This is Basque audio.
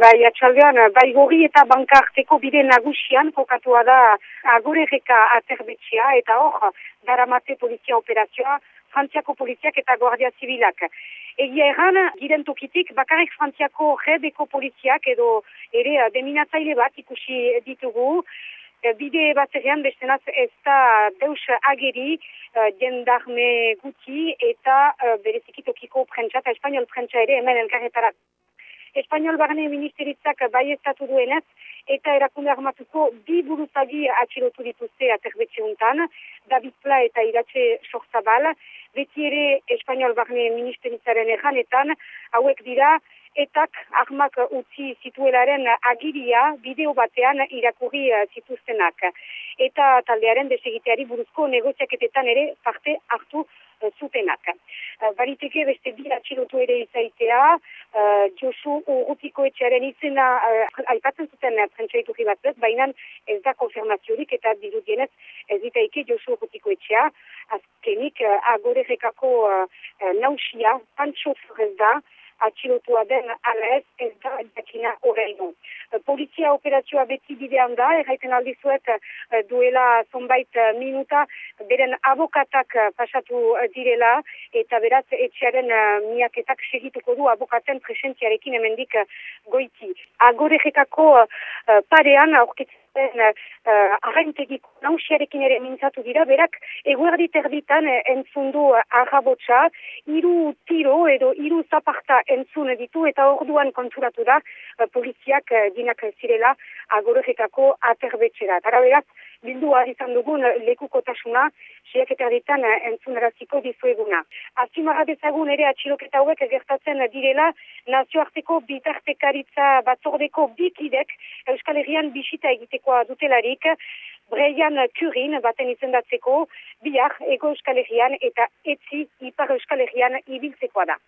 Bai, atxaldean, bai gori eta bankarteko bide nagusian kokatua da agorerreka aterbetxea eta hor, daramate polizia operazioa, frantziako poliziak eta guardia zibilak. Egia erran, giren tokitik, bakarrik frantziako redeko poliziak edo ere deminatzaile bat ikusi ditugu, bide bat egean bestenaz ez da deus ageri jendarme guti eta berezikitokiko prentsa eta espanyol prentsa ere hemen elkarretarat. Espainiol Barne Ministeritzak bai estatu duenez, eta erakunde armatuko bi buruzagi atxilotu dituzte aterbetxe untan, David Pla eta Iratxe Sorzabal, beti ere Espainiol Barne Ministeritzaren erranetan, hauek dira, etak armak utzi zituelaren agiria bideo batean irakurri zituztenak. Eta taldearen desegiteari buruzko negoziaketetan ere parte hartu zutenak. Bariteke beste bi atxilotu ere izaitea, uh, Josu Urrutiko etxearen izena uh, aipatzen zuten prentsaitu bat baina ez da konfirmaziorik eta dirudienez ez ditaike Josu Urrutiko etxea, azkenik uh, agorerrekako uh, nausia, pantxo da, atxilotua den ala ez, ez da jakina horreinu. Polizia operazioa beti bidean da, erraiten aldizuet duela zonbait minuta, beren abokatak pasatu direla, eta beraz etxearen miaketak segituko du abokaten presentziarekin emendik goiti. Agorejekako parean, aurketzen uh, arraintegiko nausiarekin ere mintzatu dira, berak eguerdi terditan entzundu arrabotsa, iru tiro edo iru zaparta entzun ditu eta orduan konturatu da uh, poliziak uh, dinak zirela agorrekako aterbetxera. Tara beraz, bildua izan dugun lekukotasuna, siak eta ditan entzunaraziko dizueguna. Azimara dezagun ere atxiloketa hauek gertatzen direla nazioarteko bitartekaritza batzordeko bikidek Euskal Herrian bisita egitekoa dutelarik, Breian Kurin baten izendatzeko, bihar ego Euskal Herrian eta etzi ipar Euskal Herrian ibiltzekoa da.